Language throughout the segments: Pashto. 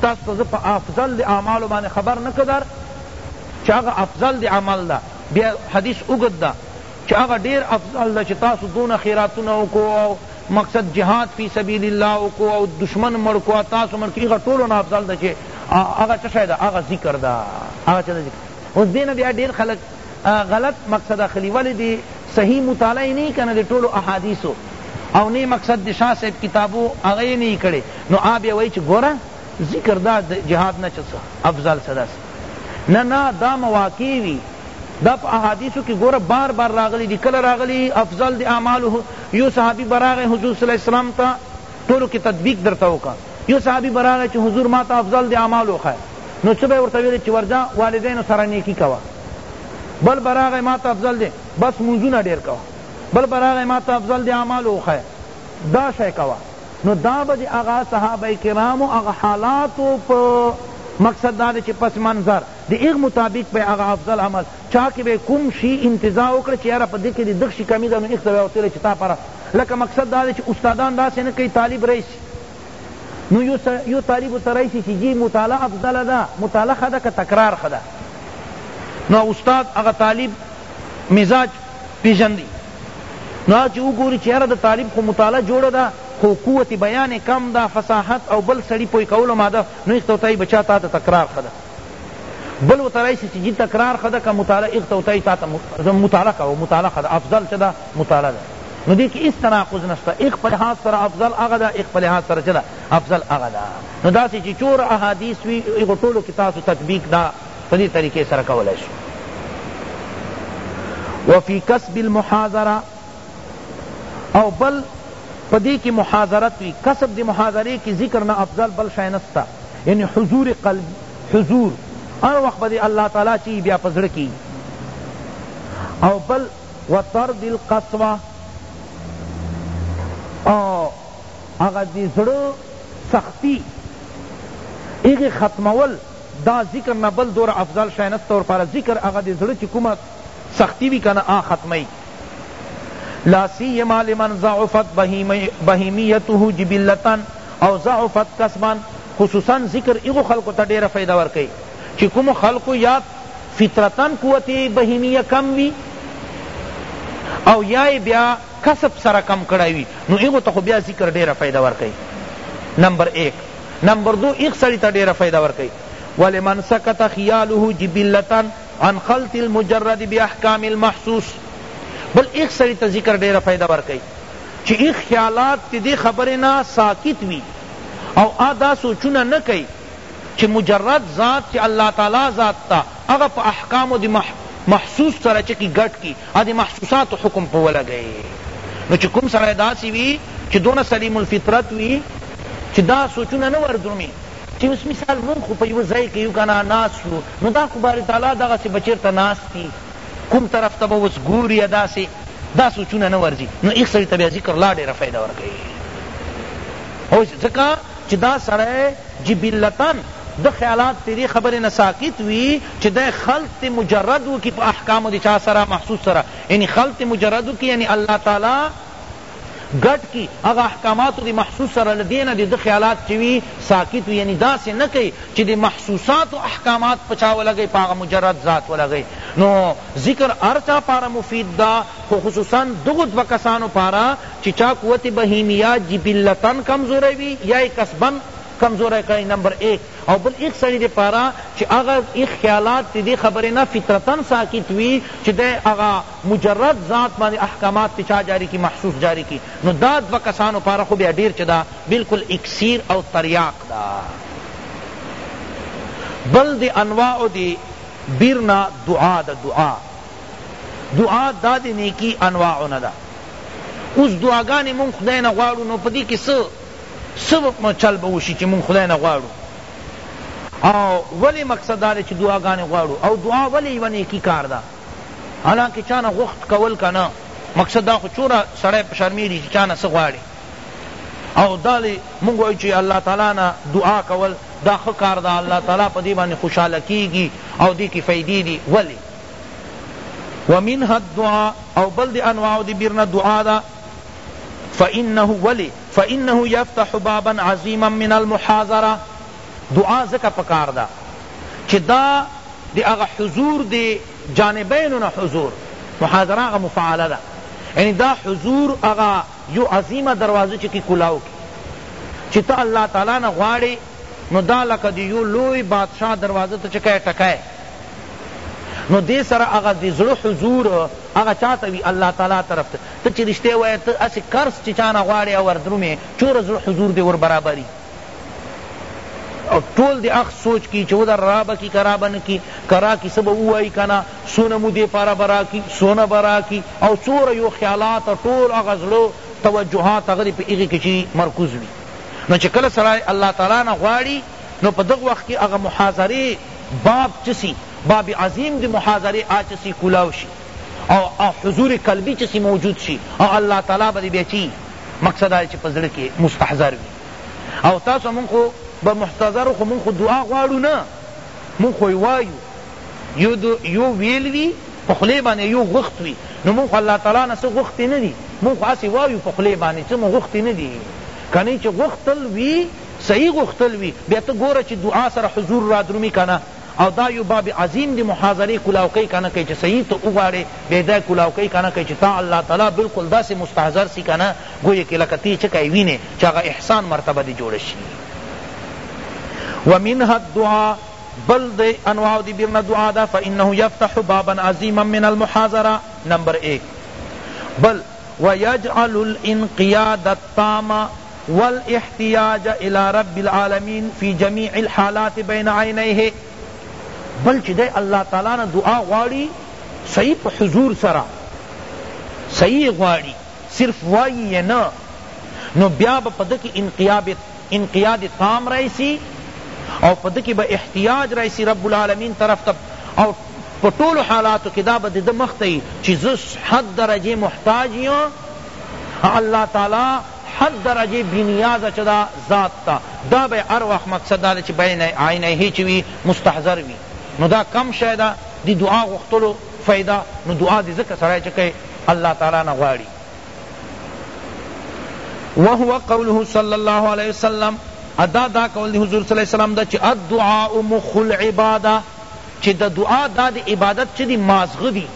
تاسو ته زه په افضل د اعمالو باندې خبر نه کدر چې هغه افضل د عمل ده بیا حدیث اوږد ده چې هغه ډیر افضل ده چې تاسو دونه خیراتونه وکړو او مقصد جهاد فی سبیل الله وکړو او دشمن مړ کړو تاسو مړ کړو هغه ټولو نه افضل ده چې هغه څه شی ده هغه ذکر ده هغه څه ذکر اوس دینه بیا ډیر خلک غلط مقصد اخلی ولی دی صحیح مطالعه نه کنه دی ټولو احادیثو او نه مقصد دی شاه صاحب کتابو هغه نه کړي نو آ بیا وای چې ګوره ذکر دا جهاد نه چسه افضل صدا سي نه نه دا مواقع وی دا په احادیثو کې ګوره بار بار راغلی دی کله راغلی افضل دی اعماله یو صحابي براغه حضور صلی الله علیه وسلم ته ټولو کې تطبیق درته وکړه یو صحابي به راغی چې حضور ما ته افضل د اعمالو وښایه نو څه به یې ورته ویل چې ورځه والدینو سره نیکي کوه بل به راغی ما ته افضل دی بس مونځونه ډېر کوه بل به راغی ما ته افضل د اعمالو وښایه دا شی کوه نو دا به د هغه صحابه کرامو هغه حالاتو په مقصد دا دی چې پس منظر د هغه مطابق به هغه افضل عمل چا که به کوم شی انتزاع وکړه چی یاره په ده کی دی دغ شی کمی ده نو ایخته به ورته ویل چی تا پره لکه مقصد دا ده چی استادان داسی نه کئی طالب راشی نو یو سړ یو طالب ورته راشی چی جی مطالعه افضل ده مطالعه ښه ده که تکرار ښه ده نو استاد هغه طالب مزاج پیژندی نو هغه چی وګوری چی یاره د طالب خو مطالعه جوړه ده خو قوت بیان یې کم ده فصاحت او بل سړی پوه کولو ماده نو ایخته ورته وایی بچا تاته تکرار ښه ده بل و ترای سی چی تکرار خدا کا مطالعه اغتا و تای تا تا مطالعه کا و مطالعه خدا افضل چدا مطالعه دا نو دی که اس تناقض نشتا ایک پل حاض سر افضل اغا دا ایک پل حاض سر چدا افضل اغا دا نو دا سی چی چور احادیث وی ایک طولو کتاس و تطبیق دا فدی طریقے سر کولا شو وفی کسب المحاضرہ او بل په دې کې محاضرت وي کسب د محاضرې کې ذکر نه افضل بل شی نسته یعنی حضور قلب حضور هر وخت به الله تعالی چی بیا په زړه کې او بل وطرد القسوه او هغه د زړه سختی هغه ختمول دا ذکر نه بل دور افضل شی نسته ورپاره ذکر هغه د زړه چې کومه سختی وی کنه آ ختمی لا سیما لمن ضعفت بهیمیته جبلتا او ضعفت کسبا خصوصا ذکر ایغو خلقو تا ډیره فائدہ ورکی چی کوم خلقو یا فطرتا قوت بهیمیه کم وی او یا بیا کسب سره کم کړای وی نو ایغو تا خو بیا ذکر ډیره فائدہ ورکی نمبر ایک نمبر دو ایغ سړی تا ډیره فائدہ ورکی ولمن سکت خیاله جبلتا عن خلط المجرد باحکام المحسوس بل ایخ سړی ته ذکر ډیره فایده ورکوی چی ایخ خیالات تی دی خبری نه ساکت وی او آ دا سوچونه نه کئی چی مجرد ذات چی الله تعالی ذات تا هغه په احکامو دی محسوس سره چکی ګډ کی آ دی محسوساتو حکم په ولګی نو چی کوم سړی داسی وی چی دونه سلیم الفطرت وی چی دا سوچونه نه وردرومی چی اوس مثال مونږ خو په یوه ځای کی یو کنه ناست یو نو دا خو باری تعالی دغسی به چیرته ناست وی کوم طرف ته به اوس ګوری یا داسی دا سوچونه نه ورځی نو ایښ سړی ته بیا ذکر لا ډیره فایده ورکوی پوه شوی ځکه چی دا سړی جبلتا ده خیالات پری خبری نه ساکت وی چی دی خلط مجرد وکی په احکامو دی چا سره محسوس سره یعنی خلط مجرد وکی یعنی الله تعالی ګډ کی هغه احکاماتو دی محسوس سره له دی نه دی ده خیالات چی وی ساکت وی یعنی داسی نه کئی چی دی محسوساتو احکامات په چا ولګی په هغه مجرد ذات ولګی نو ذکر هر چا پاره مفید ده خو خصوصا دغو دوه کسانو پاره چی چا قوت بهیمیه جبلتا کمزوری وی یا یې کسبا کمزوری کړی نمبر ایک او بل ایخ سړی دی پاره چی هغه ایخ خیالات دی دی خبری نه فطرتا ساکت وی چی دی هغه مجرد ذات باندی احکامات تی چا جاری کی محسوس جاری کی نو دا دوه کسانو پاره خو بیا ډیر چه دا بلکل اکسیر او تریاق دا بل دی انواع دی بیر نه دعا دا دعا دعا دا دی نیکی انواع نه دا اوس دعاګانی مونږ خدای نه غواړو نو پدی کی څه څه مو چل به وشي چې مونږ خدای نه غواړو او ولې مقصد دا دی چې دعاګانې غواړو او دعا ولې یوه نیکي کار ده حالانکه چا نه غوښت کول که نه مقصد دا خو چوره سړی شرمېږي چې چا نه څه غواړي او دا دی مونږ وایو چې الله تعالی نه دعا کول دا ښه کار ده الله تعالی په دې باندې خوشحاله کېږي او دې کې فایدې دي ولې ومنها الدعاء او بل دی انواع دی بیرنا دعا دا فإنه، ولی، فإنه یفتح بابا عظیما من المحاضرة، دعا ځکه پکار ده چی دا د هغه حضور د جانبینو نه حضور، محاضره هغه مفاعله ده، یعنی دا حضور هغه یو عظیمه دروازه چکی کلاو کی چی ته الله تعالی نه غواړی، نو دا لکه د یو لوی بادشاه دروازه ته چه کله ټکای نو دې سره هغه د زړه حضور هغه چاته وي الله تعالی طرف ته ته چې رښتیا وایې ته هسې قرض چې چانه غواړې او وردرومې چوره زړه حضور دې ور برابري او ټول دې اخ سوچ کی چې ودر را به کی کرا به نه کی کرا کی څه به ووایي که نه څونه مو دې پاره به راکي څونه به راکي او څوره یو خیالات ټول هغه زړه توجهات هغه دې په هغې کې چې مرکوز وي نو چه کله سړی الله تعالی نه غواړی نو په دغ وخت کی هغه محاضری باب چه سی باب عظیم دی محاضری آ چه سی کولاو شی او آ حضور قلبی چه سی موجود شی او الله تعالی به دی بیا چی مقصد دا چه په زړه کی مستحضر وی او تاسو مونږ خو به محتضر خو مونږ خو دعا غواړو نه مونږ خو وایو يو د يو ويل وي په خولې باندې يو غوښت وي نو مونږ خو الله تعالی نه څه غوښتي نه دي مونږ خو هسې وايو په خولې باندې څه مو غوښتي نه دي کنه چې غوښتل وي صحیح غوښتل وي بیا ته ګوره چې دعا سره حضور رادرومي کنه او دا یو باب عظیم دی محاضره کلاو کئی کنه کئی چه صحیح تو اغاڑے بے دا کلاو کئی کنه کئی چه تا اللہ تعالی بالکل دا سے مستحضر سی کنه گوئے کہ لکہ تی چکای وینے چاگا احسان مرتبہ دی جوڑ شی ومنها الدعاء بل دی انواع دی بیر نه دعا ده فانه یفتح بابا عظیما من المحاضرة نمبر ایک بل ویجعل الانقیاد التام والاحتیاج الی رب العالمین فی جمیع الحالات بین عینیه بل چی دی الله تعالی نه دعا غواړی صحیح په حضور سره صحیح غواړی صرف وایی یې نه نو بیا به په ده کی انقیاب انقیاد تام راشی او په ده کی به احتیاج راشی رب العالمین طرف ته او په ټولو حالاتو کی دا به دده مخ ته یی چی زه حد درجه محتاج یم الله تعالی حد درجه بی نیاز چه ده ذات ته دا به هر وخت مقصد دا ده چی بین عینه چه وی مستحضر وی نو دا کم شی ده دی دعا غوښتلو فایده نو دعا دی ځکه سړی چه کئ الله تعالی نه غواړی وهو قوله صلی الله علیه وسلم ادا دا قول دی حضور صلی اللہ علیہ وسلم دا چی الدعاء مخ العبادہ چی دا دعا دا دی عبادت چی دی مازغ دی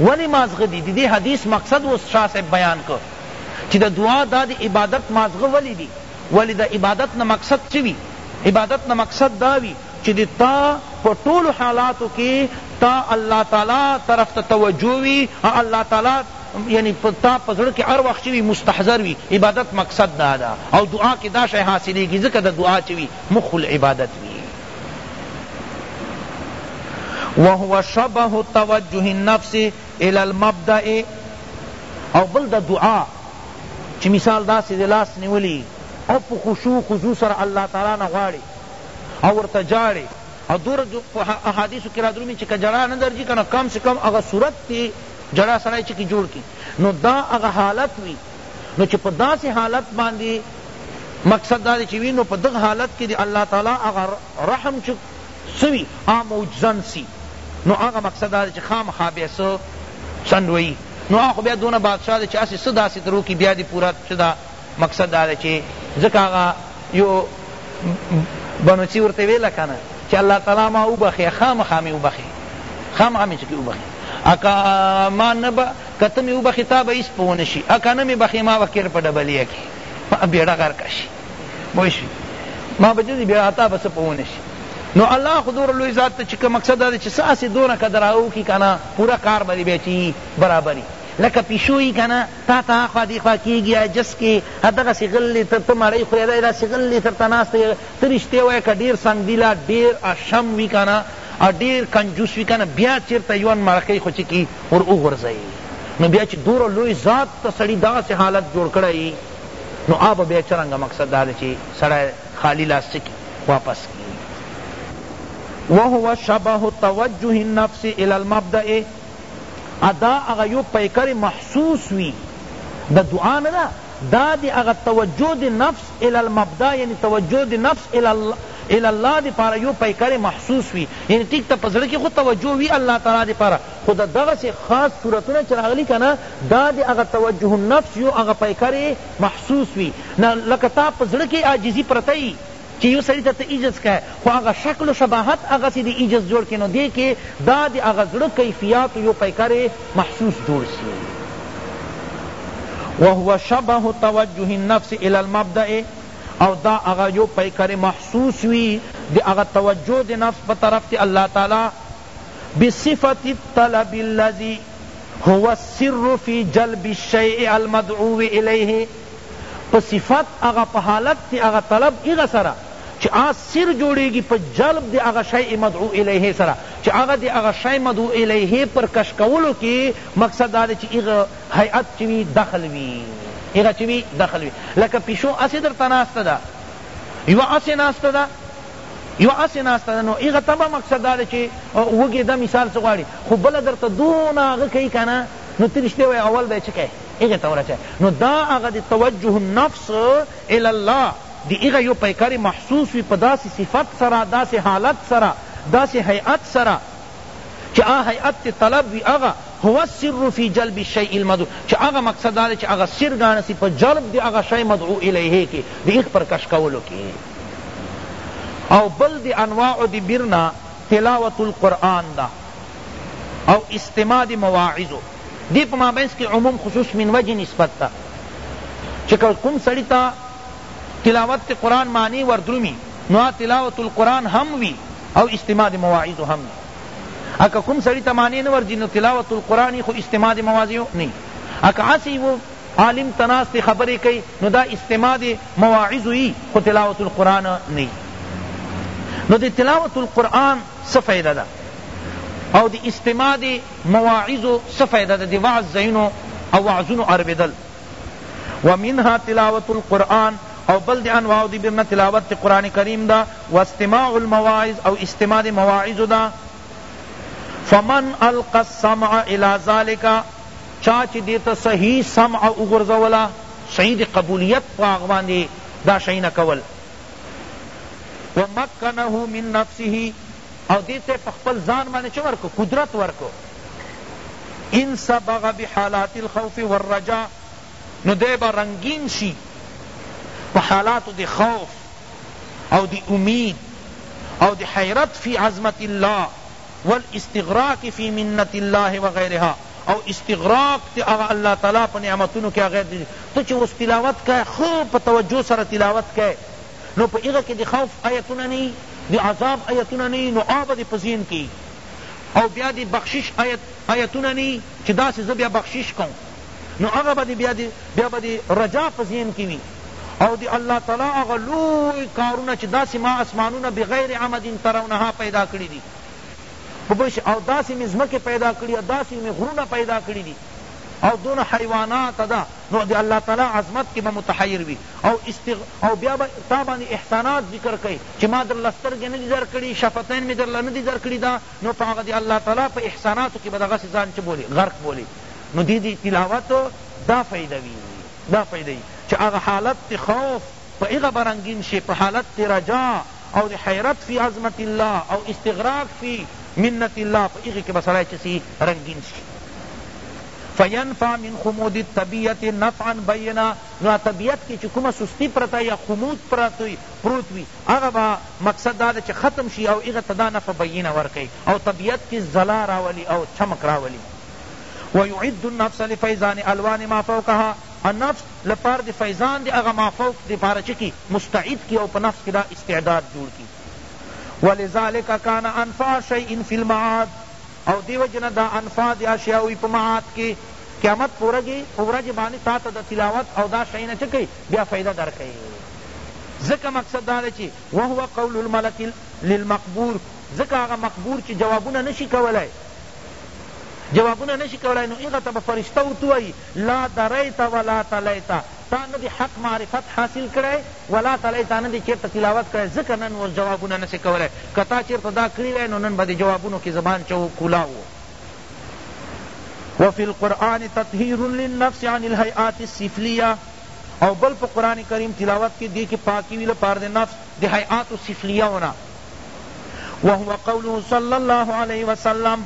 ولی مازغ دی دی, دی حدیث مقصد و شاہ سے بیان کو چی دا دعا دا دی عبادت مازغ ولی دی ولی دا عبادت نا مقصد چی وی عبادت نا مقصد دا وی چی دی تا پا طول حالاتو کی تا اللہ تعالی طرف تا توجہ وی اللہ تعالی یعنی تا په زړه کې هر وخت چه وی مستحضر وی عبادت مقصد دا ده او دعا کې دا شی حاصلیږي ځکه د دعا چه وی مخ العبادت وی وهو شبه توجه النفس الى المبدأ او بل د دعا چه مثال دا سه لاس نیولی او په خشوع خضوع سره الله تعالی نه غواړي او ورته جاړي او دور احادیث کې را درومي چې کجړا نه درځي کنه کم سے کم هغه صورت تی ژړا سړی چی جوړ کی نو دا هغه حالت وی نو چی په داسی حالت باندی مقصد دا دی چی وی نو په دغه حالت کی دی الله تعالی هغه رحم چی سوی هغه موجزن سی نو هغه مقصد دا دی چی خامخا بیا څه سنډوی نو هغه خو بیا دونه بادشاہ دی چی هسی څه داسی تروکی بیا دی پورا چه دا مقصد دا ده چی ځکه هغه یو بنوڅی ورته ویله کنه چی الله تعالی ما وبخښه خامخا می وبخښه خامخا می چکی وبخښه اکا ما نه به که ته می وبخښی تا به هیڅ پوه نشی اکا نه می بخښی ما به کیر په ډبلیه کی ما بیړه غرقه شي پوه شوی ما به جزی بیړه تا به څه پوه نشي نو الله خو دور لوی ذات ته چې مقصد دا چې ساسې دونه قدراو کی کنه پورا کار به بیا چی برابری لکه پیشوی کنه تا ته اخوا دیخوا کیږی عاجز کی ها دغسی غلی ته ته مړی خوری دی داسی غلی تر تا ناست دی ته رشتیا وایی که ډیر سنګدیلا ډیر اشم وی کنه او ډیر کنجوس وی کنه بیا چیرته یون مړکی خو چکی ور وغورځی نو بیا چی دوره لوی ذات ته سړی دغسی حالت جوړ کړی یی نو آ به بیا چرنګه مقصد دا ده چی سړی خالی لاس چکی واپس کی وهو شبه توجه النفس الی المبدأ ادا هغه یو پیکر محسوس وی د دعا نه ده دا دی هغه توجه دی نفس الی المبدا یعنی توجه دی نفس الی الله دی پارا یو پیکر محسوس وی یعنی ٹھیک تا پزړه کی خو توجه وی الله تعالی دی پارا خو د دغه سے خاص صورتونه چراغلی کنا دا دی هغه توجه النفس یو هغه پیکر محسوس وی لکه تا پزړه کی عاجزی پرته چی یو سړی ته ته عجز که خو هغه شکل و شباهت هغسی دی عجز جوړ که نو دی که دا د هغه زړه کیفیاتو یو پیکر محسوس جوړ سی وهو شبه توجه النفس الی المبدأ او دا هغه یو پیکر محسوس وی د هغه توجه د نفس په طرف ته الله تعالی بصفة الطلب الذی هو السر فی جلب الشیء المدعو الیه په صفت هغه په حالت د هغه طلب هغه سره چه آ سر جوړیږي په جلب د هغه شیء مدعو الیه سره چه هغه د هغه شیء مدعو الیه پر کش کولو کی مقصد دا دی چه هغه هیئت چه وی دخل وی هغه چه وی دخل وی لکه پیشو هسی درته ناسته ده یوه هسی ناسته ده یوه هسی ناسته ده نو هغه ته به مقصد دا دی چه وږې ده مثال څه غواړي خو بله درته دونه هغه کوي کنه نو ته رشته وایې اول به یې څه کوې هغه ته ورسه نو دا هغه د توجه النفس الی الله دی هغه یو پیکر محسوس وی په داسی صفت سره داسی حالت سره داسی هیئت سره چی آ هیئت تی طلب وی هغه هو السر فی جلب الشیء المدعو چی هغه مقصد دا دی چی هغه سر گانه سی په جلب دی هغه شیء مدعو الیه کی دی هغه پر کش کولو کی او بل دی انواع دی بر نه تلاوت القرآن دا او استماع دی مواعظو دې په مابينځ کي عموم خصوص من وجه نسبت ده چي که کوم سړي ته تلاوت د قرآن معني ور درومي نو هغه تلاوة القرآن هم وي او استماع د مواعظو هم وي او که کوم سړي ته معني نه ور ځي نو تلاوة القرآن يي خو استماع د مواضعو نه يي او که هسي يوه عالم ته ناست خبري کوي نو دا استماع د مواعظو يي خو تلاوة القرآن نه يي نو د تلاوة القرآن څه فائده ده او د استماع د مواعظو څه فائده ده د وعظ ځایونو او وعظونو ارویدل ومنها تلاوة القرآن او بل د انواعو دی بر نه تلاوت د قرآن کریم ده واستماع المواعظ او استماع د مواعظو ده فمن القی السمع الی ذلک چا چی دیتا صحیح سمع وغورځوله صحیح د قبولیت په هغه باندې دا شیونه کول ومکنه من نفسه او دې ته په خپل ځان باندې چه ورکو قدرت ورکو ان صبغ بحالات الخوف والرجاء نو دے با رنگین شی پا حالات دے خوف او دے امید او دے حیرت فی عظمت اللہ والاستغراق فی منت اللہ وغیرہا او استغراق تے اغا اللہ تعالی پا نعمتونو کیا غیر دے تو چی اس تلاوت کئے خوب پا توجہ سر تلاوت کئے نو په هغه کې د خوف آیتونه نه وي د عذاب آیتونه نه وي نو آ به دې په ذهن کې او بیا د بخشش آیت آیتونه نه وي چې داسې زه بیا بخشش کوم نو هغه به بیا دی بیا به دی رجا په ذهن کې وي او دی الله تعالی هغه لوی کارونه چې داسې ما اسمانونه بغیر عمد ترونها پیدا کړي دي پوش او داسې مې ځمکې پیدا کړي او داسې مې غرونه پیدا کړي دي او دونه حیوانات ده نو د الله تعالی عظمت کی به متحیر وی او استغ او بیا به تا باندی احسانات ذکر کړی چی ما درله سترګی ندی درکړی شفتین می درله ندی درکړی دا نو په هغه د الله تعالی په احساناتو کی به دغسی ځان چه بولی غرق بولی نو دی دی تلاوت دا فایده وی دا فایده وی چی هغه حالت خوف په هغه به رنګین شی په حالت رجا او د حیرت فی عظمت الله او استغراق فی منت الله په هغه کی به سړی چه سی رنګین شی فینفع من خمود الطبیعت نفعا بینا نو طبیعت کی چه کومه سستی پرته یا خمود پرته پروت وی هغه با مقصد دا چه ختم شی او هغه ته دا نفع بینه ورکی او طبیعت کی ځلا راولی او چمک راولی ویعد النفس لفیضان الوان ما فوقها النفس له پاره د فیضان د هغه مافوق د پاره چه کی مستعد کی او په نفس کی دا استعداد جوړ کی ولذلک کان انفع شیء فی المعاد او دی وجه نه دا انفع د اشیاء وی په معاد کی قیامت په ورځ په ورځ باندې تا ته د تلاوت او دا شیء نه چه کی بیا فائدہ در کئ ځکه مقصد دا دی چه وهو قول الملک للمقبور ځکه هغه مقبور چه جوابونه نشی کولای جوابونه نشی کولای نو هغه ته به فرشته ورته وایی لا دریت ولا تلیت تا نه دی حق معرفت حاصل کړی ولا تلیت تا نه دی چیرته تلاوت کړی ځکه نن اوس جوابونه نه سی کولای که تا چیرته دا کړی وای نو نن به دی جوابونو کی زبان چو کولاو وو وفی القرآن تطهیر للنفس عن الهیئات السفلیه او بل په قرآن کریم تلاوت کی دی کی پاکی وی لپاره د نفس د هیئات السفلیه ونا وهو قوله صلی الله علیه وسلم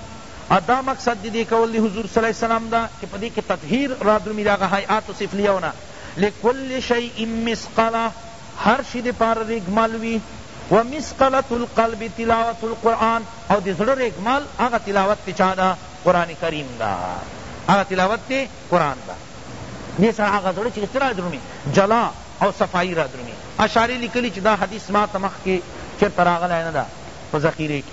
او دا مقصد د دې کول د حضور صلی الله علیه وسلم ده چې په دې کې تطهیر رادرومي د هغه هیئات سفلیو نه لکل شیء مثقله هر شي دپاره ریږمل وي ومثقلة القلب تلاوة القرآن او د زړه ریږمل هغه تلاوت د چا ده قرآن کریم ده هغه تلاوت د قرآن ده دې سره هغه زړه چې څه رادرومي جلا او صفائی رادرومي اشارې لیکلي چې دا حدیث ما ته مخکې چېرته راغلی نه ده په ذخیرې کې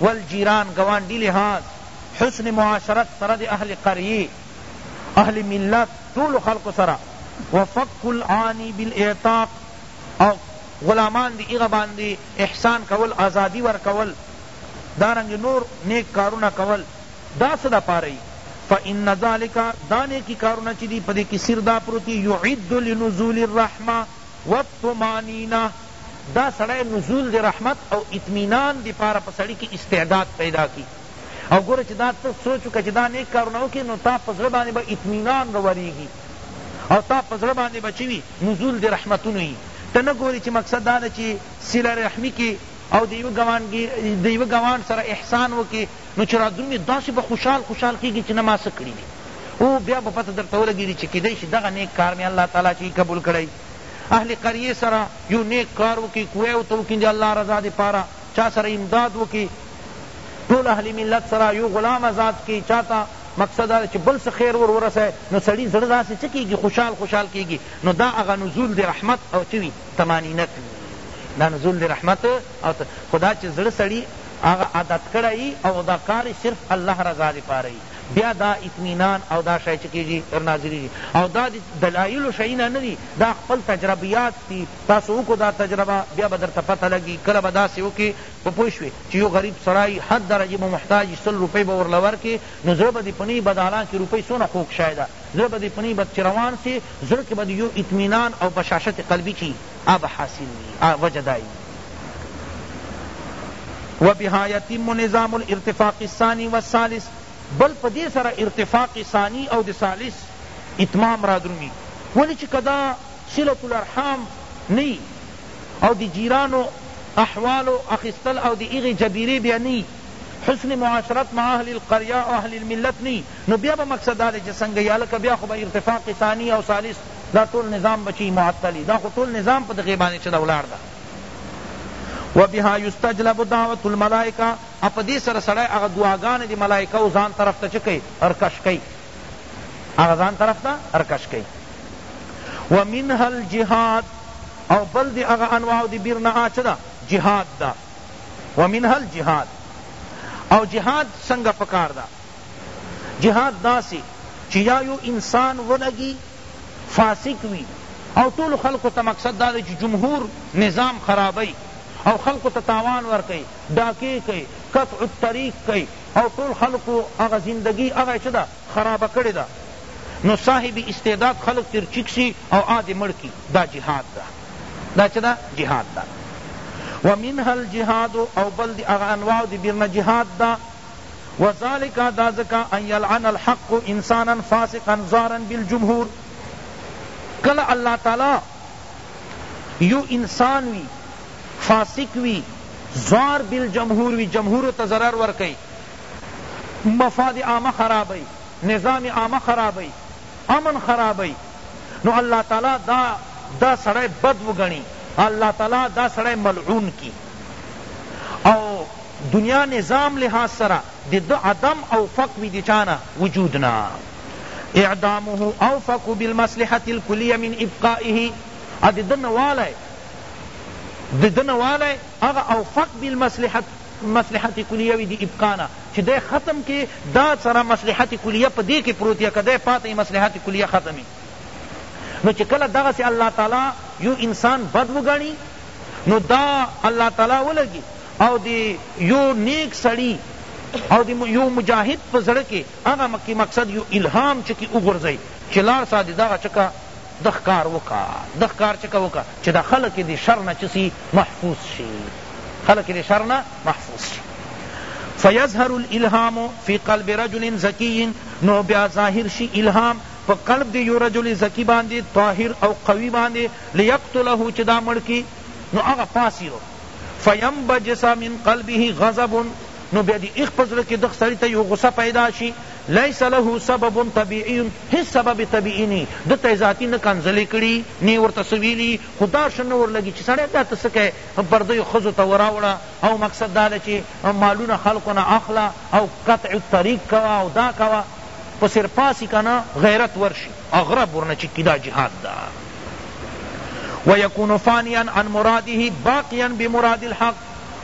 ول جیران ګوانډی لحاظ حسن معاشرت سره د اهل قریه اهل ملت ټولو خلقو سره و فک العانی بالاعتاق او غلامان دی هغه باندی احسان کول آزادی ورکول دارنګ نور نیک کارونه کول دا څه د پاره یی فان ذلک دا نیکی کارونه چی دی پدی کی سیر دا پروتی یعد لنزول الرحمه والطمانینه دا سړی نزول د رحمت او اطمینان د پاره په سړی کی استعداد پیدا کی او ګوره چی دا ته سوچ وکړه چی دا نیک کارونه وکی نو تا په زړه باندی به اطمینان روریږی او تا په زړه باندی به چی وی نزول د رحمتونو یی ته نه ګوری چی مقصد دا ده چی صله رحمی کی او د یوه ګاونډی د یوه ګاونډ سره احسان وکی نو چی رادرومی داسی به خوشحال خوشحال کیږی چی نه ما څه کړی دی او بیا به پته درته ولګیږی چی کیدای شی دغه نیک کار می الله تعالی چی قبول کړی اهل قریه سره یو نیک کار وکړي کوه او تو کینجه الله رضا دی پاره چا سره امداد وکړي ټول اهل ملت سره یو غلام آزاد کړي چاته مقصد دا چې بل څه خیر ور ورسه نو سړی زړه داسې څه کیږي خوشحال خوشحال کیږي نو دا هغه نزول دی رحمت او چوي تمانینت دا نزول دی رحمت او خدا چې زړه سړی هغه عادت کړی او دا کار صرف الله رضا دی پاره بیا دا اطمینان او دا شی چه کیږی ور نازلیږی او دا د دلایلو شی نه ندی دا خپل تجربیات دی تاسو وکړو دا تجربه بیا به درته پته لګی کله به داسی وکی په پوه شوی چه یو غریب سړی حد درجی به محتاج وی سل روپی به ورله ورکی نو زړه به دی په نی بد حالانکه روپی څونه خوږ شی ده زړه به دی په نی بد چه روان سی زړه کی به دی یو اطمینان او بشاشت قلبی چی آ به حاصل وي آ وجه دا وي و بها یتم نظام الارتفاق الثانی والثالث بل په دې سره ارتفاق ثانی او د ثالث اتمام را درومي ولی چې کدا صلة الارحام نی او د جیرانو احوالو اخستل او د هغې جبیرې بیا نی حسن معاشرت مع اهل القريه او اهل الملت نی نو بیا به مقصد دا دی چې څنګه یا لکه بیا خو به ارتفاق ثانی او ثالث دا ټول نظام به چی معطل وي دا خو ټول نظام په دغې باندې چه دا ولاړ ده وبها یستجلب دعوت الملائکه او په دې سره سړی هغه دعاګانې د ملائکو ځان طرف ته چه کوي ارکش کوي هغه ځان طرف ته ارکش کوي ومنها الجهاد او بل دی اغا انواع دی بیر نا آچ دا جہاد دا ومنها الجہاد او جہاد سنگ پکار دا جهاد داسی چی یا یو انسان ولګی فاسق وی او ټول خلقو ته مقصد دا دی چی جمهور نظام خرابوی او خلقو ته تاوان ورکوی ډاکی کوی قطع الطریق کوی او ټول خلقو هغه زندگی هغه چه ده خرابه کړی ده نو صاحب استعداد خلق تر چیک سی او آ دی مړ کی دا جهاد ده دا چه ده جهاد ده ومنها الجهاد او بل دی هغه انواع دی بیرنه جهاد ده وذلک دا ځکه ان یلعن الحق انسانا فاسقا ضارا بالجمهور کله الله تعالی یو انسان وی فاسق وی ضار بالجمهور وی جمهور ته ضرر ورکئ مفاد عامه خرابئ نظام عامه خرابئ امن خرابئ نو الله تعالی دا دا سړی بد وګڼی الله تعالی دا سړی ملعون کی او دنیا نظام لحاظ سره د ده عدم اوفق وي د چا نه وجود نه اعدامه اوفق بالمصلحة الکلیة من ابقائه او د ده نه والی د ده نه والی هغه اوفق بالمصلحة مصلحت کلیه وی دی ابقا نه چی دی ختم کی دا سره مصلحت کلیه په دی کی پروت یا که دی پاتی مصلحت کلیه ختمی نو چې کله دغه سي الله تعالی یو انسان بد وګڼي نو دا الله تعالی ولګي او د یو نیک سړی او د یو مجاهد په زړه کی هغه کی مقصد یو الهام چکی وغورځی چی لاړ سه د دغه چکه دغ کار وکه دغ کار چکه وکه چی دا خلک د شر نه چه سی محفوظ شی خلک د شر نه محفوظ شی فیظهر الالهام فی قلب رجل ذکی نو بیا ظاهر شی الهام په قلب د یو رجل ذکی باندی طاهر او قوی باندی لیقتله چی دا مړ کی نو هغه پاسی رو فینبجس من قلبه غضب نو بیا دی ایخ پزړه کې دغ سړی ته یو غصه پیدا شي لیس له سبب طبیعی هیڅ سبب طبیعی نی دته ذاتی نه کنزلی کړي نی ورته سویلی خدا شنه ور لګي چې سړی دا ته سکه پردیو خزو ته وراوړه او مقصد دا چې مالونه خلقو نه اخلا او قطع الطریق کوا او دا کوا پسر پاسی کنا غیرت ورشی اغرب ورنه چې کدا جهاد دا ويكون فانيا عن مراده باقيا بمراد الحق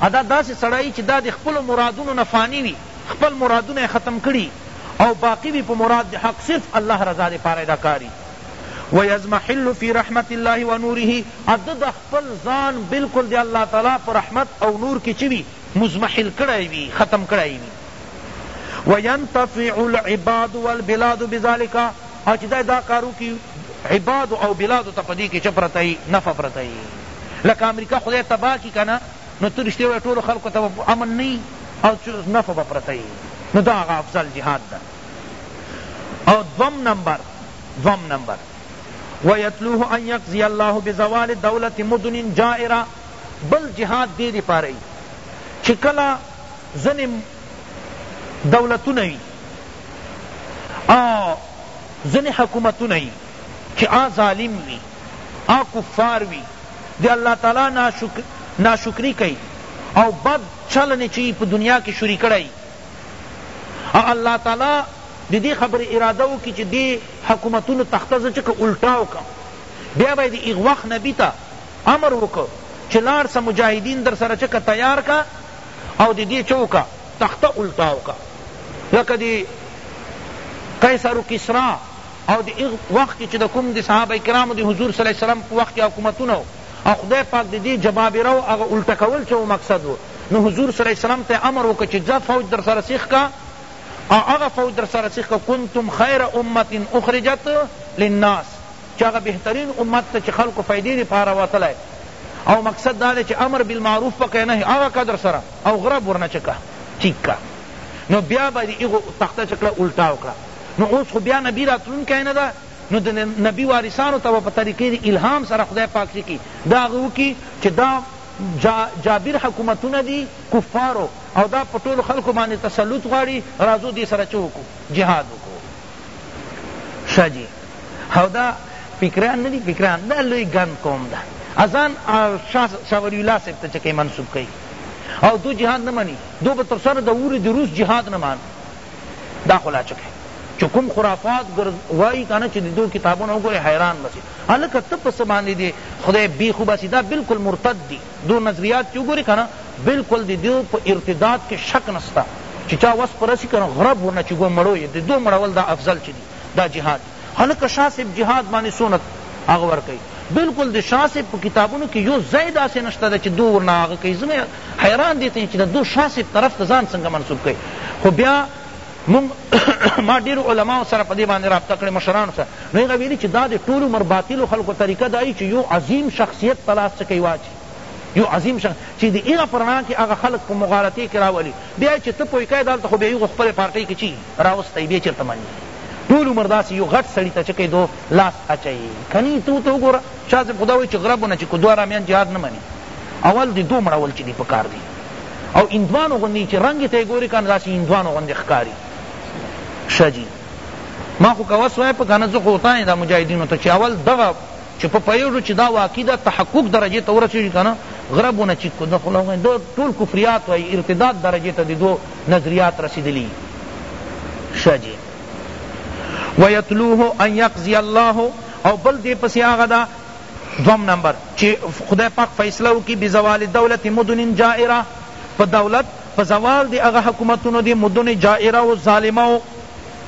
ادا داسې سړی چې دا د خپلو مرادونو نه فانی وي خپل مرادونه یې ختم کړي او باقی وي په مراد د حق صرف الله رضا د پاره دا کاری ويزمحل في رحمت الله ونوره اد د خپل ځان بالکل د الله تعالی پر رحمت او نور کې چوي مضمحل کړی وی ختم کړی وی وینتفع العباد والبلاد بذلک او چی دا دا کارو کی عباد او بلاد ته پدی کی چپرتای نفع پرتای لکه امریکا خدای تبا کی کنا نو ترشته وی ټول خلق ته امن نی او نفع پرتای نو دا غا افضل جهاد دا او دوم نمبر دوم نمبر ویتلوه ان یقضی الله بزوال دولت مدن جائرہ بل جهاد دې لپاره وي چې کله ځنې دولتونه وي او ځنې حکومتونه وي چې آ ظالم وي آ کفار وي د الله تعالی ناشکر ناشکری کوي او بد چلن چی په دنیا کې شروع کړی او الله تعالی د دې خبرې اراده وکړي چې دې حکومتونو تخته زه چکه الټا وکړم بیا به د هغه وخت نبی ته امر وکړ چه لاړ سه مجاهدین در سره چه که تیار که او د دې چه وکه تخته الټاو که لکه د قیصر و کسری او د هغه وخت کی چه د کوم د صحابه کرامو د حضور صلی الله علیه وسلم په وخت کی حکومتونه وو او خدای پاک د دې جبابره او هغه الټه کول چه مقصد وو نو حضور صلی الله علیه وسلم ته امر وکړ چه ځه فوج در سره سیخ که او هغه فوج در سره سیخ که کنتم خیر امة اخرجت للناس چه هغه بهترین امت ته چه خلقو فایدی دی پاره وتلی او مقصد دا دی چه امر بالمعروف پکه نهی هغه قدر سره او غرب ورنه چه که ټیک که نو بیا به دی هغه تخته چه کړه الټا وکړه نو اوس خو بیا نبی راتلونکی نه ده نو د نبی وارثانو ته په طریقې دی الهام سره خدای پاک چه کی دا هغه وکی چه دا جا جابر حکومتونه دی کفارو او دا په ټولو خلقو باندې تسلط غواړي راځو دی سره چه وکړو جهاد وکړو شه جی او دا فکران ندی فکران دا لوی گند قوم دا ازان شاہ ولی اللہ صاحب ته چکه منسوب کئ او دو جهاد نه منی دو به تر سره د اوری د روس جهاد نه مان دا خلا چکه چې کوم خرافات وای کنه چې دو کتابونه وګوره حیران بسی الکه ته پس باندې دی خدای بی خو بسی دا بالکل مرتد دی دو نظریات چې وګوره کنه بالکل دی دو په ارتداد کې شک نستا چې چا وس پرسی کنه غرب ورنه چې ګو مړو یې دو مړول دا افضل چي دی دا جهاد هلکه شاه صاحب جهاد باندې څونه هغه ورکوي بالکل د شاه صاحب په کتابونو کې یو ځای داسې نشته ده چې دو ورنه هغه کوي زه حیران دې ته چې د دو شاه صاحب طرف ته ځان څنګه منسوب کوي خو بیا مونږ ما ډیر علماء سره په دې باندې رابطه کړې مشرانو سره نو هغه ویلي چې دا د ټول عمر باطلو خلکو طریقه دا چې یو عظیم شخصیت په لاس څه کوي واچي یو عظیم شخص چی دی هغه په رڼا کی هغه خلق په مغالطه کی راولی بیا چی ته پوه کای دالته خو بیا یو خپل پارټی کی چی راوستی بیا چرته منی ټول عمر داسی یو غټ سړی ته چکی دو لاس اچی کنی تو تو ګور شاه صاحب خدا وای چی غربونه چی کو دو رامیان جهاد نه منی اول دی دو مړول چی دی پکار دی او اندوانو غوندی چی رنگ ته ګوری کان داسی اندوانو غوندی ښکاری شجی ما خو کوس وای په کنه زه خو تا نه دا مجاهدینو ته چی اول دغه چه په پوهیږو چه دا واقعی ده تحقق درجه ته ورسیږی کنه غره بونه چیک کو ده خلوه دو ټول کفریات وای ارتداد درجه ته دو نظریات رسیدلی شه جی ویتلوه ان یقضی الله او بل دی پسی آغا دا دوم نمبر چه خدای پاک فیصله وکی بزوال دولت مدن جائرہ په دولت په زوال دی اغا حکومتونو دی مدن جائرہ و ظالمہ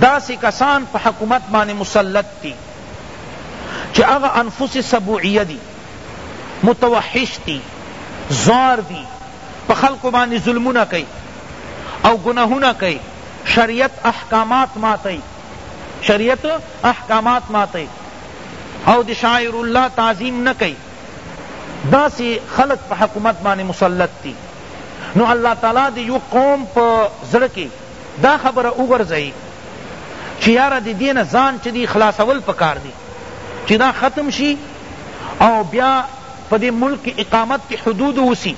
داسی کسان په حکومت باندی مسلط دی چی هغه انفس سبوعیه دی متوحش دی زوار دی په خلقو باندی ظلمونه کئی او گناهونه کئی شریعت احکامات ماتئی شریعت احکامات ماتئی او د شاعر الله تعظیم نه کئی داسی خلق په حکومت باندی مسلط دی نو الله تعالی دی یو قوم په زړه کی دا خبره وغورځوي چي یاره د دې نه ځان چي دي خلاصول پکار دي چي دا ختم شي او بیا په دې ملک کي اقامت د حدودو وسي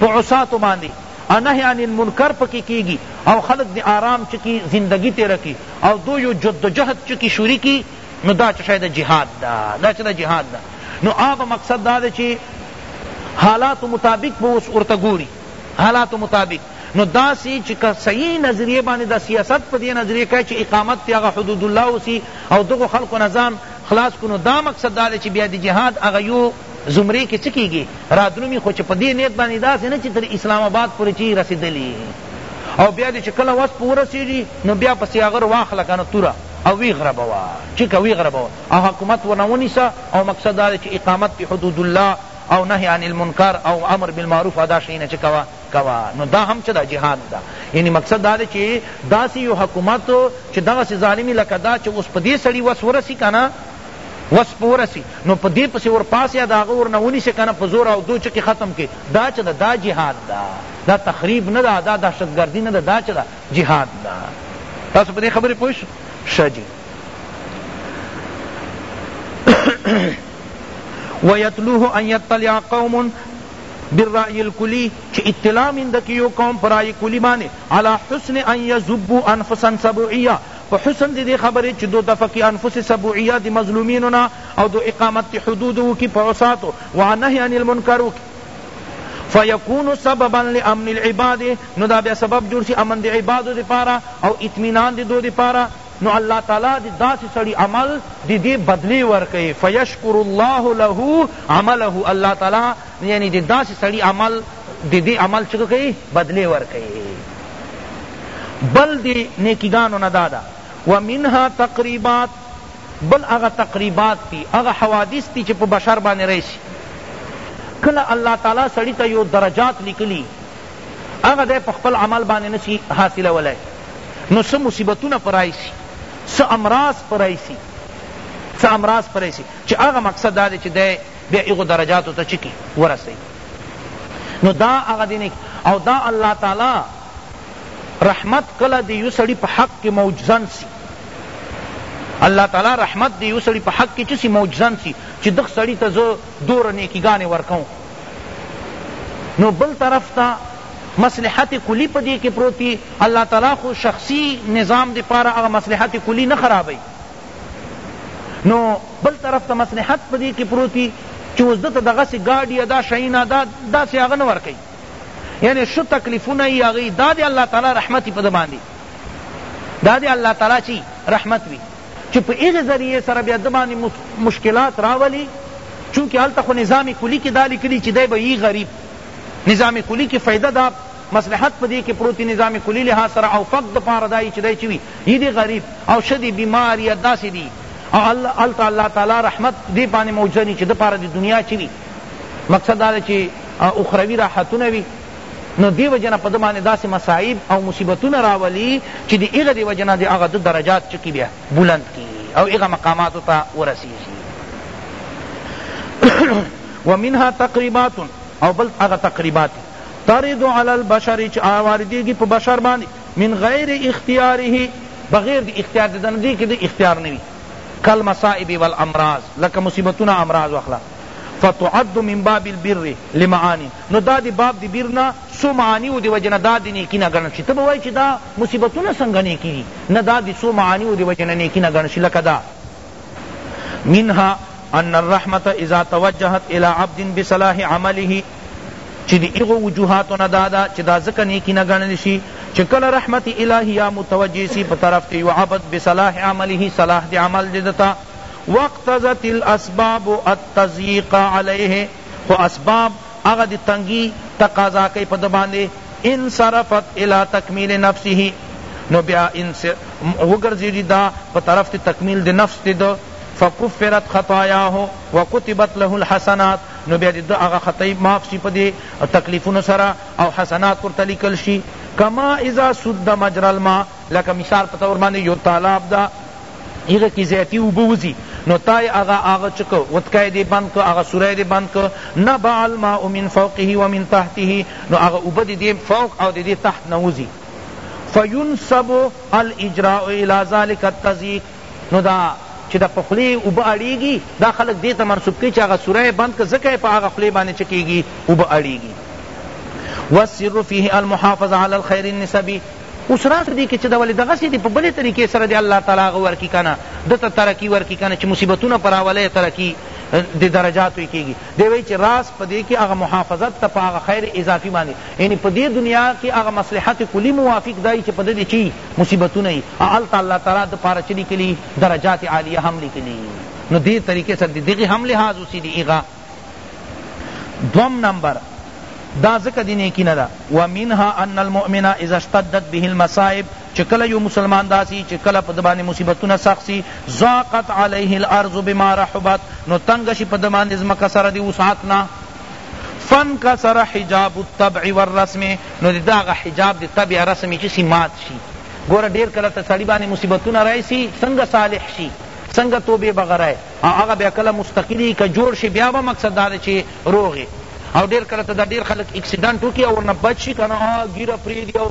په عصاتو باندي او نهی عن المنکر پکې کیږي او خلق د آرام چکی زندگی تیر کی او دو یو جدوجهد چکی شروع کی نو دا چه شاید جهاد دا دا چه دا جهاد دا نو آب مقصد دا دا چه حالات مطابق به اوس ورته ګوري حالات مطابق نو داسی چی که صحیح نظریه باندی دا سیاست پدی نظریه کښی چی اقامت تی هغه حدود الله وسی او دغو خلقو نه ځان خلاص کړو نو دا مقصد دا دی چی بیا د جهاد هغه یو زمری کی څه کیږی رادرومی خو چی پدی نیت باندی داسی نه چی تر اسلام آباد پوری چی رسیدلی او بیا دی چی کله وس په ورسیږی نو بیا پسی هغه رو واخله کنه توره او وی غربوه چی که وی غربوه او حکومت ورنه ونیسه او مقصد دا دی چی اقامت تی حدود الله او نهی عن المنکر او امر بالمعروف او دا شیونه چه کوه کوه نو دا هم څه ده جهاد ده یعنی مقصد دا ده چی داسی یو حکومت چی دغسی ظالمی لکه دا چی اوس په دی سړی وس ورسی کنه وس په ورسی نو په دی پسی ور پاسی دا هغه ورنه ونیسی کنه په زور او دوچ کی ختم کی دا چه ده دا جهاد ده دا تخریب نه ده دا دهشت گردی نه ده دا چه ده جهاد ده تاسو په دی خبری پوه شو شه جی ويتلوه ان يطلع قوم بالرای الکلی چی اطلاع می ده که یو قوم په رای کلی باندې علی حسن ان یذبوا انفسا سبعیه په حسن ددې خبرې چی دوی دفع کی انفس سبعیه د مظلومینو نه او دوی اقامت د حدود وکی په عصاتو ونهی عن المنکر وکی فیکون سببا لامن العباد نو دا بیا سبب جوړ شی امن د عبادو دپاره او اطمینان د دوی دپاره نو الله تعالی د داسی سړی عمل د دی بدلی ورکوی فیشکر الله له عمله الله تعالی یعنی د داسی سړی عمل د دی عمل چکه کوي بدلی ورکوي بل دی نیکیګانو نه دادا ومنها تقریبات بل هغه تقریبات دی هغه حوادث دی چې په بشر باندې راشي کله الله تعالی سړی ته یو درجات لیکلی هغه دی په خپل عمل باندې نه سي حاصلولای نو څه مصیبتونه په رای سي څه امراض په رای سي څه امراض په رای سي چې هغه مقصد دا دی چې دی بیا هغو درجاتو ته چکي ورسوي نو دا هغه دی او دا الله تعالی رحمت کله دی یو سړي په حق کې موجزن سي الله تعالی رحمت دی یو سړي په حق کې چسی موجزن سي چې دغ سړي ته زه دور نیکیګانې ورکوم نو بل طرف ته مصلحت کلی په دې کې پروت دی الله تعالی خو شخصی نظام دی پاره هغه مصلحت کلی نه خرابوي نو بل طرف ته مصلحت په دې کې پروت دی چې اوس دته دغه سي گاډي ادا شینا دا داسې هغه نه ورکوي یعنی شو تکلیفونه یې هغوی دا دی الله تعالی رحمت په ده باندې دا دی الله تعالی چې رحمت وي چی په هغی ذریعی سره بیا ده باندی مشکلات راولی چونکه هلته خو نظام کلی کی دا لیکلی چی دی به یی غریب نظام کلی کی فایده دا مصلحت په دی کی پروت دی نظام کلی لحاظ سره او فقط ده پاره دا یی چی دی چی وی یی دی غریب او شه دی بیمار یا داسی دی او هلته الله تعالی رحمت دی باندی موجنی چی ده پاره دی دنیا چی وی مقصد دا چی اخروی راحتونه وی نو دی وجه نه په ده باندې داسې مصائب او مصیبتونه راولي چې د هغه دی وجه نه د هغه د درجات چه کی بیا بلند کی او هغه مقاماتو ته ورسیږي ومنها تقریبات او بل هغه تقریبات ترد علی البشر چې واردیږي په بشر باندې من غیر اختیاره بغیر د اختیار د دندې کې د اختیار نه وي کل مصائب والامراض لکه مصیبتونه امراض واخلا فتعد من باب البر لمعان نو دا دی باب دی بر نه څو معانیو دی وجه نه دا دی نیکی نه ګڼل شي ته به وایې چې دا مصیبتونه څنګه نیکی دي نه دا دی څو معانیو دی وجه نه نیکی نه ګڼل شي لکه دا منها ان الرحمة اذا توجهت الى عبد بصلاح عمله چی دی ایغو وجوهاتو نه دادا چی دا ځکه نیکی نه ګڼل شي چې کله رحمت الهی یا متوجه سی په طرف دی عبد بصلاح عمله صلاح دی عمل دی دتا واقتضت الاسباب التضییق علیه خو اسباب هغه د تنګی تقاضا کړي په ده باندې انصرفت الی تکمیل نفسه نو بیا وګرځیدی دا په طرف د تکمیل د نفس د ده فکفرت خطایاه وکتبت له الحسنات نو بیا د ده هغه خطای معاف شي په دې تکلیفونو سره او حسنات ورته لیکل شي کما اذا سد مجری الماء لکه مثال په طور باندې یو تالاب ده هغه کی زیاتی اوبه وزی نو تای هغه هغه چه که وتکی دی بند که هغه سوری دی بند که نبع الماء من فوقه ومن تحته نو هغه اوبه دی دی فوق او دی دی تحت نه وزی فینسب الاجراء الی ذلک التضیق نو دا چی دا په خلی اوبه اړیږي دا خلق دیتا منسوب کی چی هغه سوری بند که ځکه په هغه خلی باندې چکیږي اوبه اړیږي والسر فيه المحافظة على الخير النسبي اوس راشه دی که چه ولی دغسی دی په بلی طریقی سره دی الله تعالی هغه ورکی کنه ده ته ترقی ورکی کنه چه مصیبتونه په راولی ترقی دی درجاتو یی کیږی دی وایی چه راز په دی کی هغه محافظت ته په هغه خیر اضافی باندی یعنی په دی دنیا کی هغه مصلحت کلی موافق دا یی چه په ده دی چی مصیبتونه یی او هلته الله تعالی ده پاره چه لیکلی درجات عالیه هم لیکلی نو دی طریقی سره دی دغی هم لحاظ وسی دی هغه دوم نمبر دا ځکه دی نیکی نه ده ومنها ان المؤمن اذا اشتدت به المصائب چې کله یو مسلمان داسی چې کله په دبانې مصیبتونه سخت سی ضاقت علیه الارض بما رحبت نو تنگ شي په دبانې ځمکه سره دی وسعت نه فانکسر حجاب الطبع والرسم نو دی داغه حجاب دی طبع رسمی چې سی مات شي ګوره ډیر کله ته سړی باندې مصیبتونه راشي څنګه صالح شي څنګه توبه بغرای او هغه بیا کله مستقل یی که جوړ شی بیا به مقصد دا ده چی روغ یی او ډیر کله ته دا ډیر خلک اکسیډنټ وکی او ورنه بچ شی کنه هغه ږیره پریږدی او